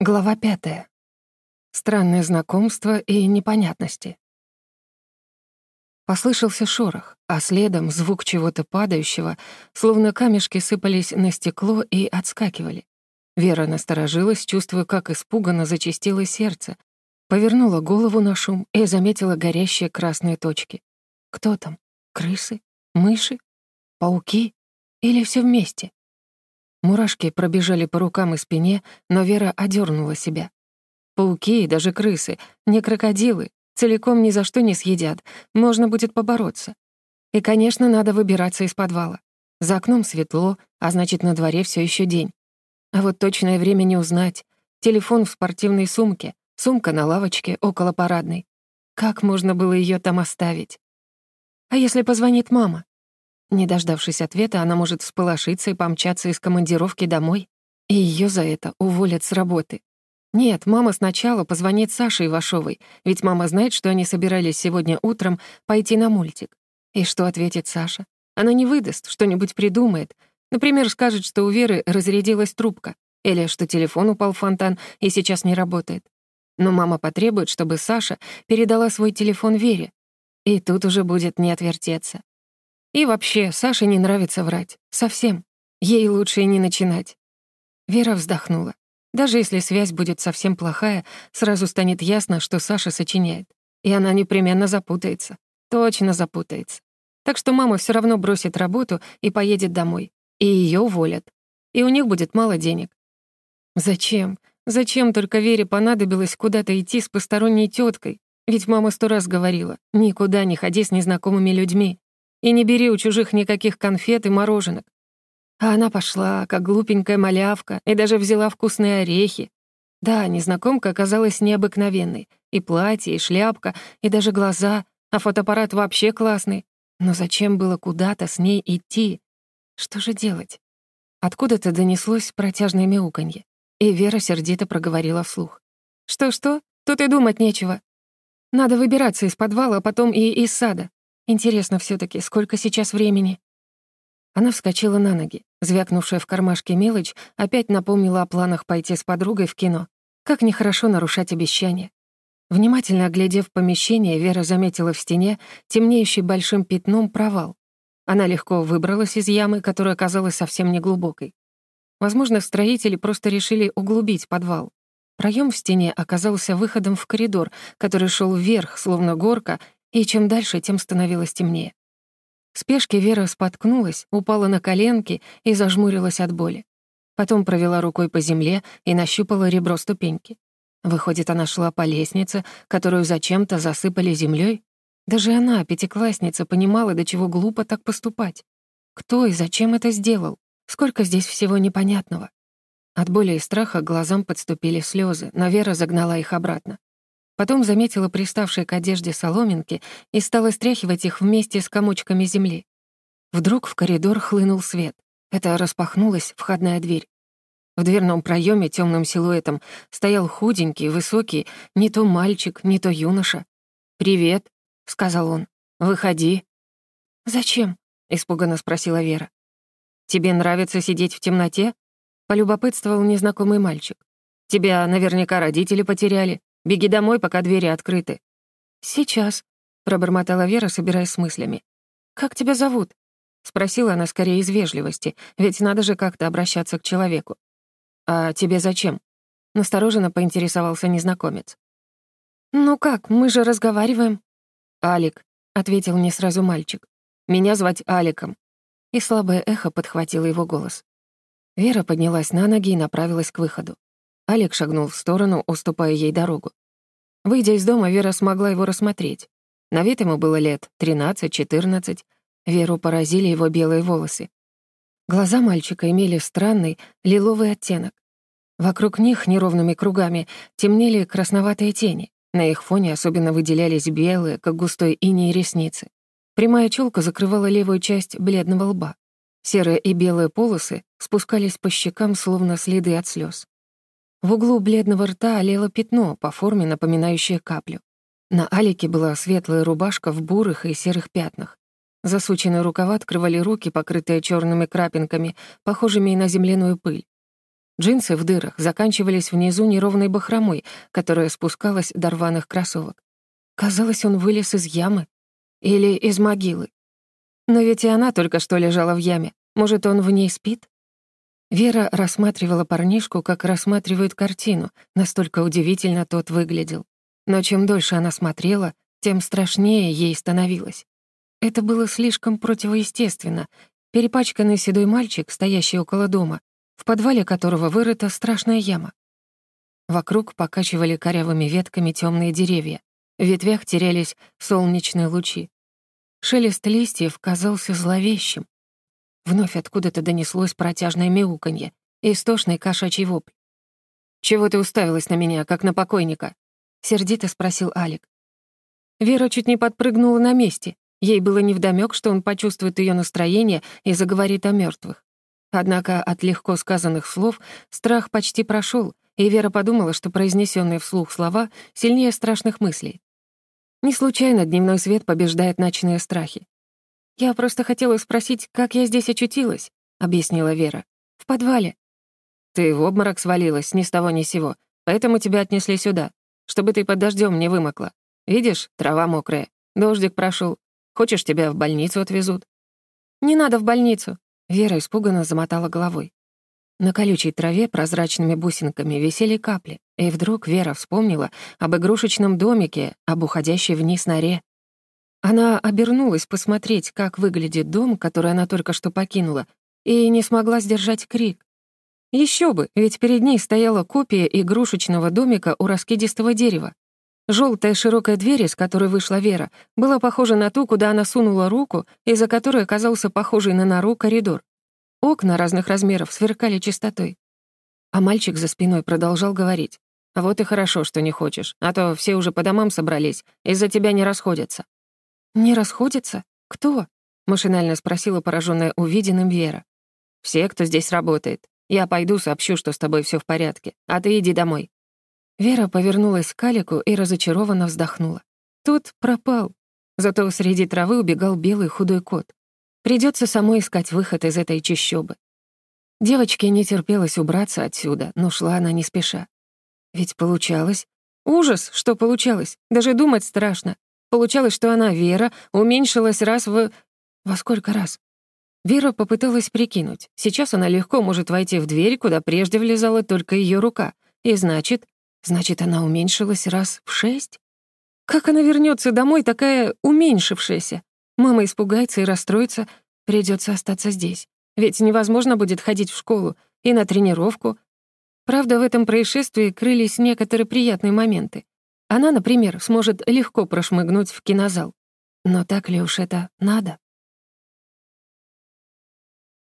Глава пятая. Странное знакомство и непонятности. Послышался шорох, а следом звук чего-то падающего, словно камешки сыпались на стекло и отскакивали. Вера насторожилась, чувствуя, как испуганно зачастило сердце, повернула голову на шум и заметила горящие красные точки. Кто там? Крысы? Мыши? Пауки? Или все вместе? Мурашки пробежали по рукам и спине, но Вера одернула себя. Пауки и даже крысы, не крокодилы, целиком ни за что не съедят, можно будет побороться. И, конечно, надо выбираться из подвала. За окном светло, а значит, на дворе все еще день. А вот точное время не узнать. Телефон в спортивной сумке, сумка на лавочке около парадной. Как можно было ее там оставить? А если позвонит мама? Не дождавшись ответа, она может всполошиться и помчаться из командировки домой, и ее за это уволят с работы. Нет, мама сначала позвонит Саше Ивашовой, ведь мама знает, что они собирались сегодня утром пойти на мультик. И что ответит Саша? Она не выдаст, что-нибудь придумает. Например, скажет, что у Веры разрядилась трубка, или что телефон упал в фонтан и сейчас не работает. Но мама потребует, чтобы Саша передала свой телефон Вере. И тут уже будет не отвертеться. И вообще, Саше не нравится врать. Совсем. Ей лучше и не начинать. Вера вздохнула. Даже если связь будет совсем плохая, сразу станет ясно, что Саша сочиняет. И она непременно запутается. Точно запутается. Так что мама все равно бросит работу и поедет домой. И ее уволят. И у них будет мало денег. Зачем? Зачем только Вере понадобилось куда-то идти с посторонней теткой? Ведь мама сто раз говорила, никуда не ходи с незнакомыми людьми. И не бери у чужих никаких конфет и мороженок. А она пошла, как глупенькая малявка, и даже взяла вкусные орехи. Да, незнакомка оказалась необыкновенной. И платье, и шляпка, и даже глаза, а фотоаппарат вообще классный. Но зачем было куда-то с ней идти? Что же делать? Откуда-то донеслось протяжное мяуканье, и Вера сердито проговорила вслух. «Что-что? Тут и думать нечего. Надо выбираться из подвала, а потом и из сада. Интересно все таки сколько сейчас времени?» Она вскочила на ноги. Звякнувшая в кармашке мелочь опять напомнила о планах пойти с подругой в кино. Как нехорошо нарушать обещания. Внимательно оглядев помещение, Вера заметила в стене темнеющий большим пятном провал. Она легко выбралась из ямы, которая оказалась совсем неглубокой. Возможно, строители просто решили углубить подвал. Проем в стене оказался выходом в коридор, который шел вверх, словно горка, и чем дальше, тем становилось темнее. В спешке Вера споткнулась, упала на коленки и зажмурилась от боли. Потом провела рукой по земле и нащупала ребро ступеньки. Выходит, она шла по лестнице, которую зачем-то засыпали землей. Даже она, пятиклассница, понимала, до чего глупо так поступать. Кто и зачем это сделал? Сколько здесь всего непонятного. От боли и страха глазам подступили слезы, но Вера загнала их обратно. Потом заметила приставшие к одежде соломинки и стала стряхивать их вместе с комочками земли. Вдруг в коридор хлынул свет. Это распахнулась входная дверь. В дверном проеме темным силуэтом стоял худенький, высокий, не то мальчик, не то юноша. «Привет», — сказал он. «Выходи». «Зачем?» — испуганно спросила Вера. «Тебе нравится сидеть в темноте?» — полюбопытствовал незнакомый мальчик. «Тебя наверняка родители потеряли. Беги домой, пока двери открыты». «Сейчас», — пробормотала Вера, собираясь с мыслями. «Как тебя зовут?» — спросила она скорее из вежливости, ведь надо же как-то обращаться к человеку. «А тебе зачем?» — настороженно поинтересовался незнакомец. «Ну как, мы же разговариваем». «Алик», — ответил мне сразу мальчик. «Меня звать Аликом». И слабое эхо подхватило его голос. Вера поднялась на ноги и направилась к выходу. Олег шагнул в сторону, уступая ей дорогу. Выйдя из дома, Вера смогла его рассмотреть. На вид ему было лет 13-14. Веру поразили его белые волосы. Глаза мальчика имели странный лиловый оттенок. Вокруг них неровными кругами темнели красноватые тени. На их фоне особенно выделялись белые, как густой иней, ресницы. Прямая челка закрывала левую часть бледного лба. Серые и белые полосы спускались по щекам, словно следы от слез. В углу бледного рта олело пятно, по форме напоминающее каплю. На Алике была светлая рубашка в бурых и серых пятнах. Засученные рукава открывали руки, покрытые черными крапинками, похожими на земляную пыль. Джинсы в дырах заканчивались внизу неровной бахромой, которая спускалась до рваных кроссовок. Казалось, он вылез из ямы. Или из могилы. Но ведь и она только что лежала в яме. Может, он в ней спит? Вера рассматривала парнишку, как рассматривает картину, настолько удивительно тот выглядел. Но чем дольше она смотрела, тем страшнее ей становилось. Это было слишком противоестественно. Перепачканный седой мальчик, стоящий около дома, в подвале которого вырыта страшная яма. Вокруг покачивали корявыми ветками темные деревья. В ветвях терялись солнечные лучи. Шелест листьев казался зловещим. Вновь откуда-то донеслось протяжное мяуканье истошный кошачий вопль. «Чего ты уставилась на меня, как на покойника?» — сердито спросил Алик. Вера чуть не подпрыгнула на месте. Ей было невдомёк, что он почувствует ее настроение и заговорит о мертвых. Однако от легко сказанных слов страх почти прошел, и Вера подумала, что произнесенные вслух слова сильнее страшных мыслей. Не случайно дневной свет побеждает ночные страхи. «Я просто хотела спросить, как я здесь очутилась», — объяснила Вера. «В подвале». «Ты в обморок свалилась ни с того ни сего, поэтому тебя отнесли сюда, чтобы ты под дождем не вымокла. Видишь, трава мокрая, дождик прошел. Хочешь, тебя в больницу отвезут?» «Не надо в больницу», — Вера испуганно замотала головой. На колючей траве прозрачными бусинками висели капли, и вдруг Вера вспомнила об игрушечном домике, об уходящей вниз норе. Она обернулась посмотреть, как выглядит дом, который она только что покинула, и не смогла сдержать крик. Еще бы, ведь перед ней стояла копия игрушечного домика у раскидистого дерева. Желтая широкая дверь, из которой вышла Вера, была похожа на ту, куда она сунула руку, и за которой оказался похожий на нору коридор. Окна разных размеров сверкали чистотой. А мальчик за спиной продолжал говорить. «Вот и хорошо, что не хочешь, а то все уже по домам собрались, из-за тебя не расходятся». «Не расходятся? Кто?» — машинально спросила пораженная увиденным Вера. «Все, кто здесь работает. Я пойду, сообщу, что с тобой все в порядке, а ты иди домой». Вера повернулась к Калику и разочарованно вздохнула. Тот пропал. Зато среди травы убегал белый худой кот. Придется самой искать выход из этой чащобы. Девочке не терпелось убраться отсюда, но шла она не спеша. Ведь получалось... Ужас, что получалось. Даже думать страшно. Получалось, что она, Вера, уменьшилась раз в... Во сколько раз? Вера попыталась прикинуть. Сейчас она легко может войти в дверь, куда прежде влезала только ее рука. И значит... Значит, она уменьшилась раз в шесть? Как она вернется домой, такая уменьшившаяся? Мама испугается и расстроится, придется остаться здесь. Ведь невозможно будет ходить в школу и на тренировку. Правда, в этом происшествии крылись некоторые приятные моменты. Она, например, сможет легко прошмыгнуть в кинозал. Но так ли уж это надо?